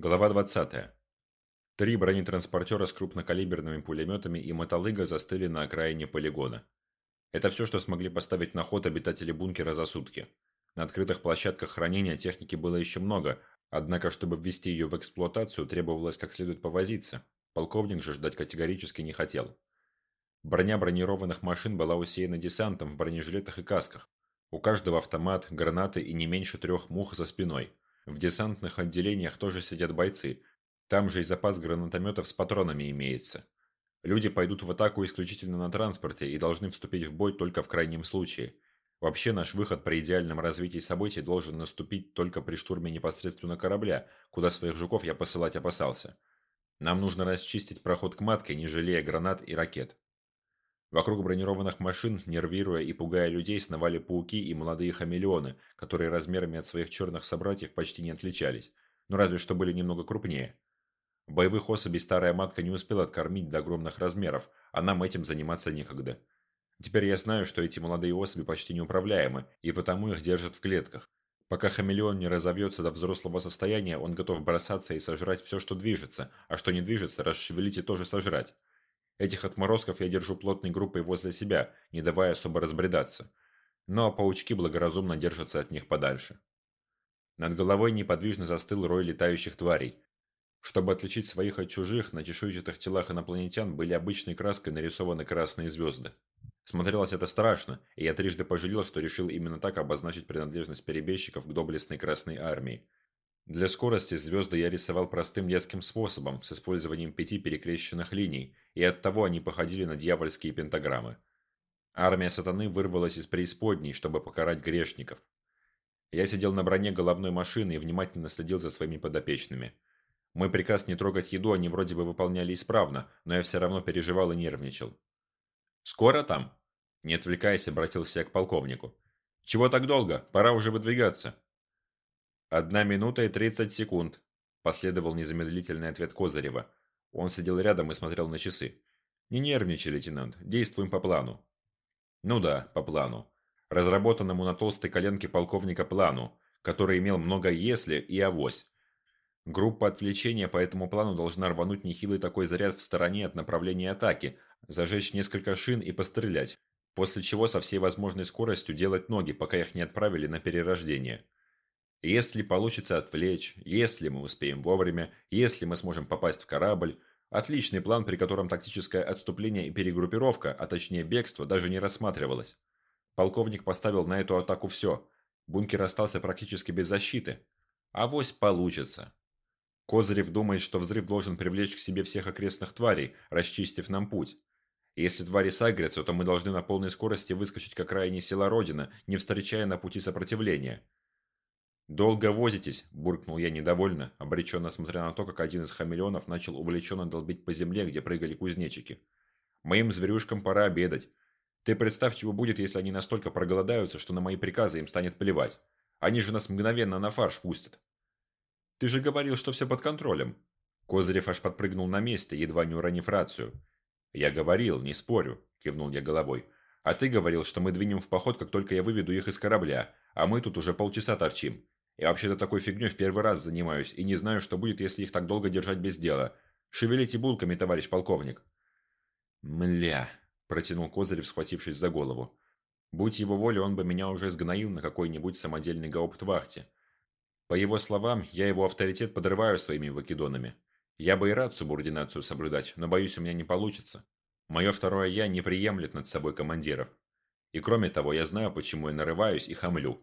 Глава 20. Три бронетранспортера с крупнокалиберными пулеметами и мотолыга застыли на окраине полигона. Это все, что смогли поставить на ход обитатели бункера за сутки. На открытых площадках хранения техники было еще много, однако, чтобы ввести ее в эксплуатацию, требовалось как следует повозиться. Полковник же ждать категорически не хотел. Броня бронированных машин была усеяна десантом в бронежилетах и касках. У каждого автомат, гранаты и не меньше трех мух за спиной – в десантных отделениях тоже сидят бойцы. Там же и запас гранатометов с патронами имеется. Люди пойдут в атаку исключительно на транспорте и должны вступить в бой только в крайнем случае. Вообще наш выход при идеальном развитии событий должен наступить только при штурме непосредственно корабля, куда своих жуков я посылать опасался. Нам нужно расчистить проход к матке, не жалея гранат и ракет. Вокруг бронированных машин, нервируя и пугая людей, сновали пауки и молодые хамелеоны, которые размерами от своих черных собратьев почти не отличались, но разве что были немного крупнее. Боевых особей старая матка не успела откормить до огромных размеров, а нам этим заниматься некогда. Теперь я знаю, что эти молодые особи почти неуправляемы, и потому их держат в клетках. Пока хамелеон не разовьется до взрослого состояния, он готов бросаться и сожрать все, что движется, а что не движется, расшевелить и тоже сожрать. Этих отморозков я держу плотной группой возле себя, не давая особо разбредаться. Но паучки благоразумно держатся от них подальше. Над головой неподвижно застыл рой летающих тварей. Чтобы отличить своих от чужих, на чешуйчатых телах инопланетян были обычной краской нарисованы красные звезды. Смотрелось это страшно, и я трижды пожалел, что решил именно так обозначить принадлежность перебежчиков к доблестной Красной Армии. Для скорости звезды я рисовал простым детским способом, с использованием пяти перекрещенных линий, и оттого они походили на дьявольские пентаграммы. Армия сатаны вырвалась из преисподней, чтобы покарать грешников. Я сидел на броне головной машины и внимательно следил за своими подопечными. Мой приказ не трогать еду они вроде бы выполняли исправно, но я все равно переживал и нервничал. «Скоро там?» Не отвлекаясь, обратился я к полковнику. «Чего так долго? Пора уже выдвигаться». «Одна минута и тридцать секунд», – последовал незамедлительный ответ Козырева. Он сидел рядом и смотрел на часы. «Не нервничай, лейтенант, действуем по плану». «Ну да, по плану. Разработанному на толстой коленке полковника плану, который имел много «если» и «авось». Группа отвлечения по этому плану должна рвануть нехилый такой заряд в стороне от направления атаки, зажечь несколько шин и пострелять, после чего со всей возможной скоростью делать ноги, пока их не отправили на перерождение. Если получится отвлечь, если мы успеем вовремя, если мы сможем попасть в корабль, отличный план, при котором тактическое отступление и перегруппировка, а точнее бегство, даже не рассматривалось. Полковник поставил на эту атаку все. Бункер остался практически без защиты. Авось получится. Козырев думает, что взрыв должен привлечь к себе всех окрестных тварей, расчистив нам путь. Если твари сагрятся, то мы должны на полной скорости выскочить к окраине села Родина, не встречая на пути сопротивления. «Долго возитесь», – буркнул я недовольно, обреченно смотря на то, как один из хамелеонов начал увлеченно долбить по земле, где прыгали кузнечики. «Моим зверюшкам пора обедать. Ты представь, чего будет, если они настолько проголодаются, что на мои приказы им станет плевать. Они же нас мгновенно на фарш пустят». «Ты же говорил, что все под контролем». Козырев аж подпрыгнул на месте, едва не уронив рацию. «Я говорил, не спорю», – кивнул я головой. «А ты говорил, что мы двинем в поход, как только я выведу их из корабля, а мы тут уже полчаса торчим. Я вообще-то такой фигней в первый раз занимаюсь и не знаю, что будет, если их так долго держать без дела. Шевелите булками, товарищ полковник. Мля, протянул Козырев, схватившись за голову. Будь его воля, он бы меня уже сгноил на какой-нибудь самодельной гауптвахте. По его словам, я его авторитет подрываю своими вакидонами. Я бы и рад субординацию соблюдать, но боюсь, у меня не получится. Мое второе «я» не приемлет над собой командиров. И кроме того, я знаю, почему я нарываюсь и хамлю.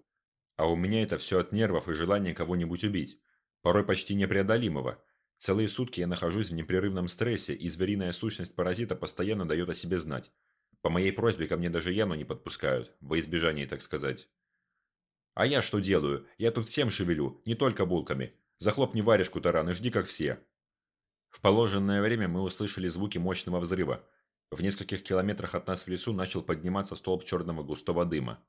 А у меня это все от нервов и желания кого-нибудь убить. Порой почти непреодолимого. Целые сутки я нахожусь в непрерывном стрессе, и звериная сущность паразита постоянно дает о себе знать. По моей просьбе ко мне даже Яну не подпускают, во избежание, так сказать. А я что делаю? Я тут всем шевелю, не только булками. Захлопни варежку, таран, и жди, как все. В положенное время мы услышали звуки мощного взрыва. В нескольких километрах от нас в лесу начал подниматься столб черного густого дыма.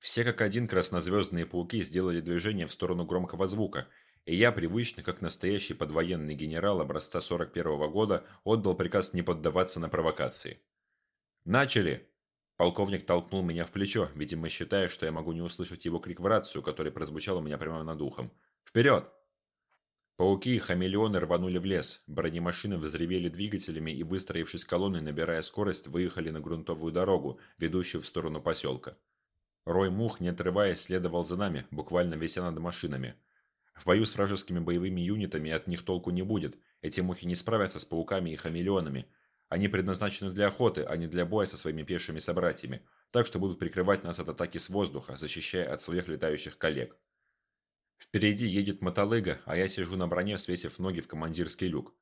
Все как один краснозвездные пауки сделали движение в сторону громкого звука, и я, привычно, как настоящий подвоенный генерал образца 41 -го года, отдал приказ не поддаваться на провокации. «Начали!» Полковник толкнул меня в плечо, видимо, считая, что я могу не услышать его крик в рацию, который прозвучал у меня прямо над ухом. «Вперед!» Пауки и хамелеоны рванули в лес, бронемашины взревели двигателями и, выстроившись колонной, набирая скорость, выехали на грунтовую дорогу, ведущую в сторону поселка. Рой мух, не отрываясь, следовал за нами, буквально вися над машинами. В бою с вражескими боевыми юнитами от них толку не будет, эти мухи не справятся с пауками и хамелеонами. Они предназначены для охоты, а не для боя со своими пешими собратьями, так что будут прикрывать нас от атаки с воздуха, защищая от своих летающих коллег. Впереди едет мотолыга, а я сижу на броне, свесив ноги в командирский люк.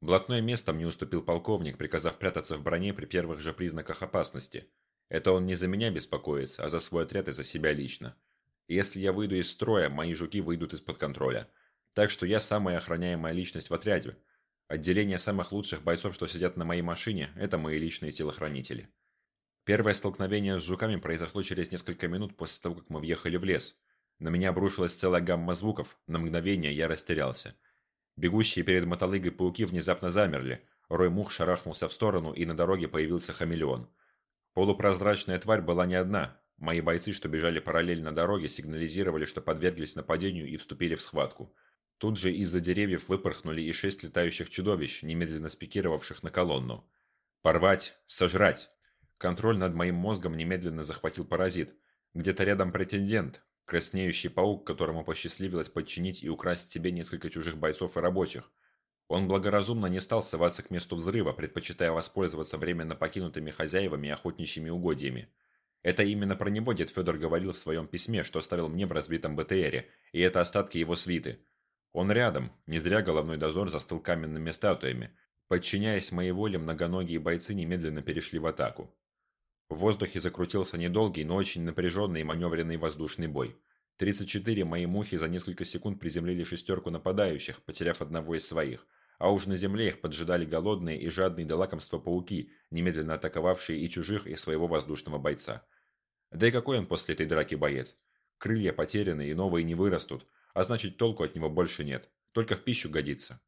Блатное место мне уступил полковник, приказав прятаться в броне при первых же признаках опасности. Это он не за меня беспокоится, а за свой отряд и за себя лично. Если я выйду из строя, мои жуки выйдут из-под контроля. Так что я самая охраняемая личность в отряде. Отделение самых лучших бойцов, что сидят на моей машине, это мои личные телохранители. Первое столкновение с жуками произошло через несколько минут после того, как мы въехали в лес. На меня обрушилась целая гамма звуков, на мгновение я растерялся. Бегущие перед мотолыгой пауки внезапно замерли, рой мух шарахнулся в сторону, и на дороге появился хамелеон. Полупрозрачная тварь была не одна. Мои бойцы, что бежали параллельно дороге, сигнализировали, что подверглись нападению и вступили в схватку. Тут же из-за деревьев выпорхнули и шесть летающих чудовищ, немедленно спикировавших на колонну. Порвать, сожрать. Контроль над моим мозгом немедленно захватил паразит. Где-то рядом претендент, Краснеющий паук, которому посчастливилось подчинить и украсть себе несколько чужих бойцов и рабочих. Он благоразумно не стал соваться к месту взрыва, предпочитая воспользоваться временно покинутыми хозяевами и охотничьими угодьями. Это именно про него дед Федор говорил в своем письме, что оставил мне в разбитом БТРе, и это остатки его свиты. Он рядом, не зря головной дозор застыл каменными статуями. Подчиняясь моей воле, многоногие бойцы немедленно перешли в атаку. В воздухе закрутился недолгий, но очень напряженный и маневренный воздушный бой. 34 мои мухи за несколько секунд приземлили шестерку нападающих, потеряв одного из своих. А уж на земле их поджидали голодные и жадные до лакомства пауки, немедленно атаковавшие и чужих, и своего воздушного бойца. Да и какой он после этой драки боец? Крылья потеряны и новые не вырастут, а значит толку от него больше нет. Только в пищу годится.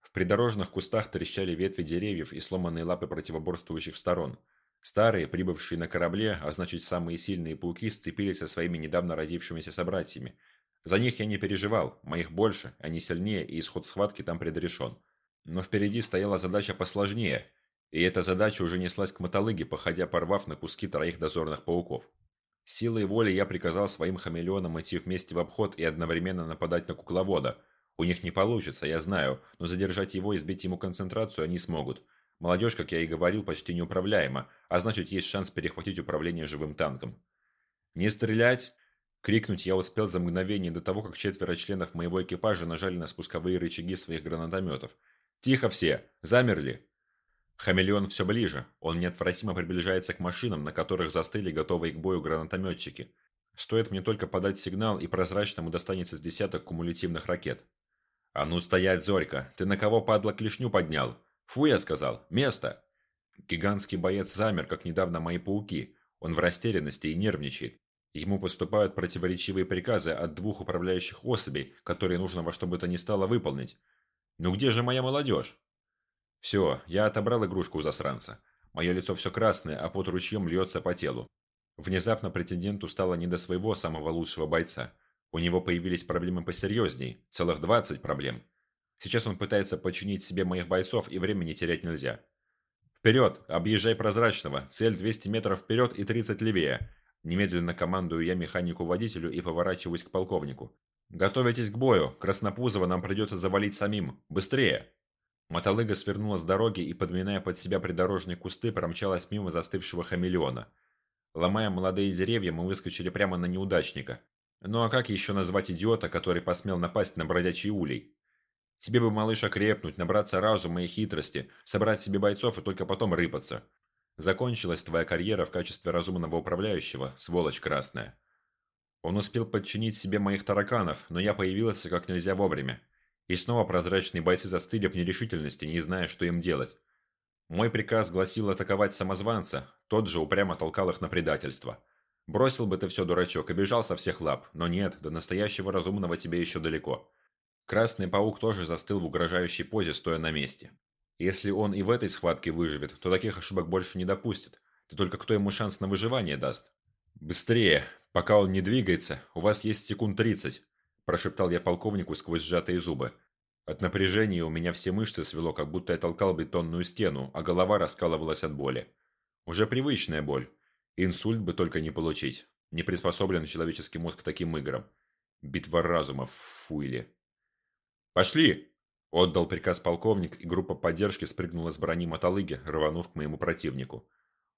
В придорожных кустах трещали ветви деревьев и сломанные лапы противоборствующих сторон. Старые, прибывшие на корабле, а значит самые сильные пауки, сцепились со своими недавно родившимися собратьями. За них я не переживал, моих больше, они сильнее, и исход схватки там предрешен. Но впереди стояла задача посложнее, и эта задача уже неслась к мотолыге, походя порвав на куски троих дозорных пауков. Силой воли я приказал своим хамелеонам идти вместе в обход и одновременно нападать на кукловода. У них не получится, я знаю, но задержать его и сбить ему концентрацию они смогут – Молодежь, как я и говорил, почти неуправляема, а значит есть шанс перехватить управление живым танком. «Не стрелять!» Крикнуть я успел за мгновение до того, как четверо членов моего экипажа нажали на спусковые рычаги своих гранатометов. «Тихо все! Замерли!» Хамелеон все ближе. Он неотвратимо приближается к машинам, на которых застыли готовые к бою гранатометчики. Стоит мне только подать сигнал, и прозрачному достанется с десяток кумулятивных ракет. «А ну стоять, Зорька! Ты на кого, падла, клешню поднял?» «Фу, я сказал! Место!» Гигантский боец замер, как недавно мои пауки. Он в растерянности и нервничает. Ему поступают противоречивые приказы от двух управляющих особей, которые нужно во что бы то ни стало выполнить. «Ну где же моя молодежь?» «Все, я отобрал игрушку у засранца. Мое лицо все красное, а под ручьем льется по телу. Внезапно претенденту стало не до своего самого лучшего бойца. У него появились проблемы посерьезней, целых 20 проблем. Сейчас он пытается подчинить себе моих бойцов, и времени терять нельзя. «Вперед! Объезжай прозрачного! Цель 200 метров вперед и 30 левее!» Немедленно командую я механику-водителю и поворачиваюсь к полковнику. «Готовитесь к бою! Краснопузова нам придется завалить самим! Быстрее!» Мотолыга свернула с дороги и, подминая под себя придорожные кусты, промчалась мимо застывшего хамелеона. Ломая молодые деревья, мы выскочили прямо на неудачника. Ну а как еще назвать идиота, который посмел напасть на бродячий улей? Тебе бы, малыш, окрепнуть, набраться разума и хитрости, собрать себе бойцов и только потом рыпаться. Закончилась твоя карьера в качестве разумного управляющего, сволочь красная. Он успел подчинить себе моих тараканов, но я появился как нельзя вовремя. И снова прозрачные бойцы застыли в нерешительности, не зная, что им делать. Мой приказ гласил атаковать самозванца, тот же упрямо толкал их на предательство. Бросил бы ты все, дурачок, и бежал со всех лап, но нет, до настоящего разумного тебе еще далеко. Красный паук тоже застыл в угрожающей позе, стоя на месте. Если он и в этой схватке выживет, то таких ошибок больше не допустит. Да только кто ему шанс на выживание даст? «Быстрее! Пока он не двигается, у вас есть секунд тридцать!» Прошептал я полковнику сквозь сжатые зубы. От напряжения у меня все мышцы свело, как будто я толкал бетонную стену, а голова раскалывалась от боли. Уже привычная боль. Инсульт бы только не получить. Не приспособлен человеческий мозг к таким играм. Битва разумов, фуили. «Пошли!» – отдал приказ полковник, и группа поддержки спрыгнула с брони мотолыги, рванув к моему противнику.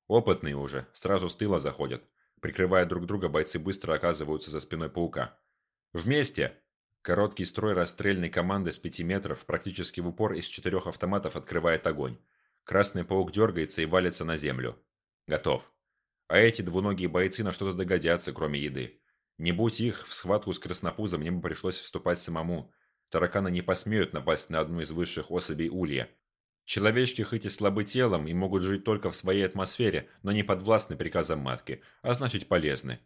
Опытные уже, сразу с тыла заходят. Прикрывая друг друга, бойцы быстро оказываются за спиной паука. «Вместе!» Короткий строй расстрельной команды с пяти метров практически в упор из четырех автоматов открывает огонь. Красный паук дергается и валится на землю. Готов. А эти двуногие бойцы на что-то догодятся, кроме еды. Не будь их, в схватку с краснопузом мне бы пришлось вступать самому. Тараканы не посмеют напасть на одну из высших особей улья. Человечки хоть и слабы телом и могут жить только в своей атмосфере, но не подвластны приказам матки, а значит полезны.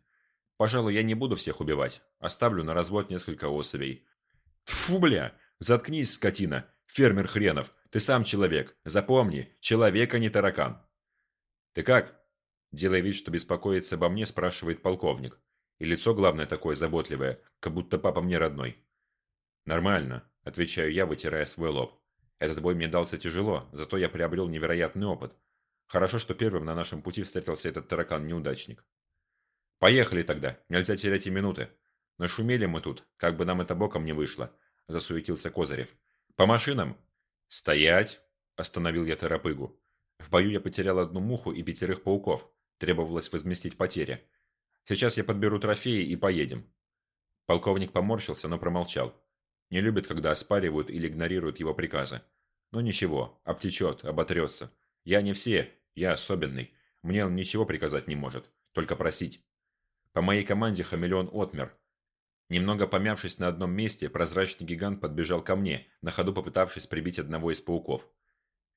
Пожалуй, я не буду всех убивать. Оставлю на развод несколько особей. Фу, бля! Заткнись, скотина! Фермер хренов! Ты сам человек! Запомни, человек, а не таракан! Ты как? Делая вид, что беспокоится обо мне, спрашивает полковник. И лицо, главное, такое заботливое, как будто папа мне родной. Нормально, отвечаю я, вытирая свой лоб. Этот бой мне дался тяжело, зато я приобрел невероятный опыт. Хорошо, что первым на нашем пути встретился этот таракан-неудачник. «Поехали тогда, нельзя терять и минуты. Нашумели мы тут, как бы нам это боком не вышло», – засуетился Козырев. «По машинам?» «Стоять!» – остановил я торопыгу. В бою я потерял одну муху и пятерых пауков. Требовалось возместить потери. Сейчас я подберу трофеи и поедем. Полковник поморщился, но промолчал. Не любит, когда оспаривают или игнорируют его приказы. Но ничего, обтечет, оботрется. Я не все, я особенный. Мне он ничего приказать не может, только просить. По моей команде хамелеон отмер. Немного помявшись на одном месте, прозрачный гигант подбежал ко мне, на ходу попытавшись прибить одного из пауков.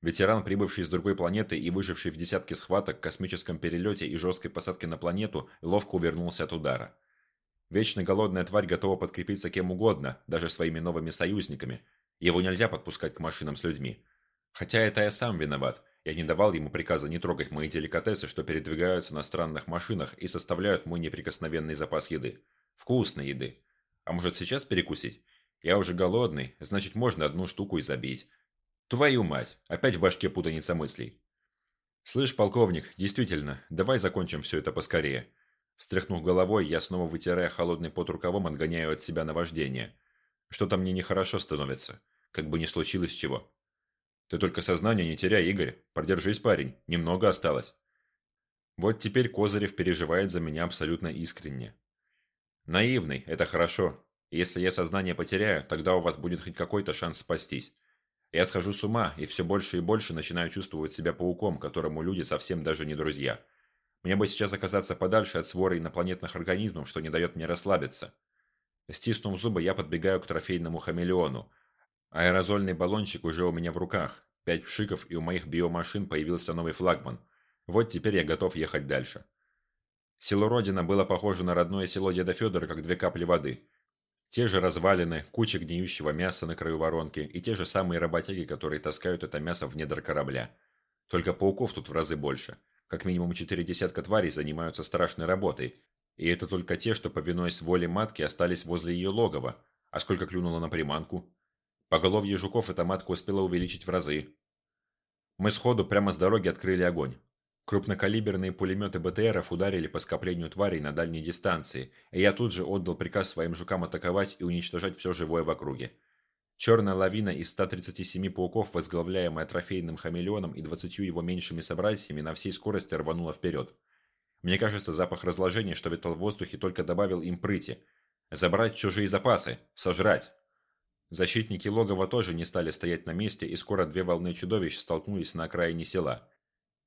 Ветеран, прибывший с другой планеты и выживший в десятке схваток, космическом перелете и жесткой посадке на планету, ловко увернулся от удара. Вечно голодная тварь готова подкрепиться кем угодно, даже своими новыми союзниками. Его нельзя подпускать к машинам с людьми. Хотя это я сам виноват. Я не давал ему приказа не трогать мои деликатесы, что передвигаются на странных машинах и составляют мой неприкосновенный запас еды. Вкусной еды. А может сейчас перекусить? Я уже голодный, значит можно одну штуку и забить. Твою мать, опять в башке путаница мыслей. Слышь, полковник, действительно, давай закончим все это поскорее. Встряхнув головой, я снова вытирая холодный пот рукавом, отгоняю от себя наваждение. Что-то мне нехорошо становится, как бы ни случилось чего. Ты только сознание не теряй, Игорь. Продержись, парень. Немного осталось. Вот теперь Козырев переживает за меня абсолютно искренне. Наивный, это хорошо. Если я сознание потеряю, тогда у вас будет хоть какой-то шанс спастись. Я схожу с ума и все больше и больше начинаю чувствовать себя пауком, которому люди совсем даже не друзья. Мне бы сейчас оказаться подальше от своры инопланетных организмов, что не дает мне расслабиться. Стиснув зубы, я подбегаю к трофейному хамелеону, Аэрозольный баллончик уже у меня в руках. Пять пшиков, и у моих биомашин появился новый флагман. Вот теперь я готов ехать дальше. Село Родина было похоже на родное село деда Федора, как две капли воды. Те же развалины, куча гниющего мяса на краю воронки и те же самые работяги, которые таскают это мясо в недр корабля. Только пауков тут в разы больше. Как минимум четыре десятка тварей занимаются страшной работой. И это только те, что, повинуясь воле матки, остались возле ее логова. А сколько клюнуло на приманку? Поголовье жуков эта матка успела увеличить в разы. Мы сходу прямо с дороги открыли огонь. Крупнокалиберные пулеметы БТРов ударили по скоплению тварей на дальней дистанции, и я тут же отдал приказ своим жукам атаковать и уничтожать все живое в округе. Черная лавина из 137 пауков, возглавляемая трофейным хамелеоном и 20 его меньшими собратьями, на всей скорости рванула вперед. Мне кажется, запах разложения, что витал в воздухе, только добавил им прыти. Забрать чужие запасы, сожрать. Защитники логова тоже не стали стоять на месте, и скоро две волны чудовищ столкнулись на окраине села.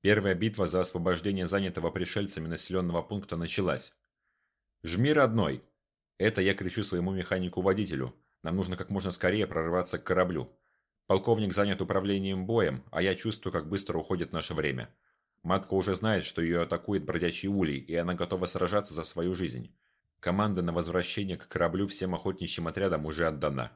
Первая битва за освобождение занятого пришельцами населенного пункта началась. «Жми, родной!» Это я кричу своему механику-водителю. Нам нужно как можно скорее прорваться к кораблю. Полковник занят управлением боем, а я чувствую, как быстро уходит наше время. Матка уже знает, что ее атакует бродячий улей, и она готова сражаться за свою жизнь. Команда на возвращение к кораблю всем охотничьим отрядам уже отдана.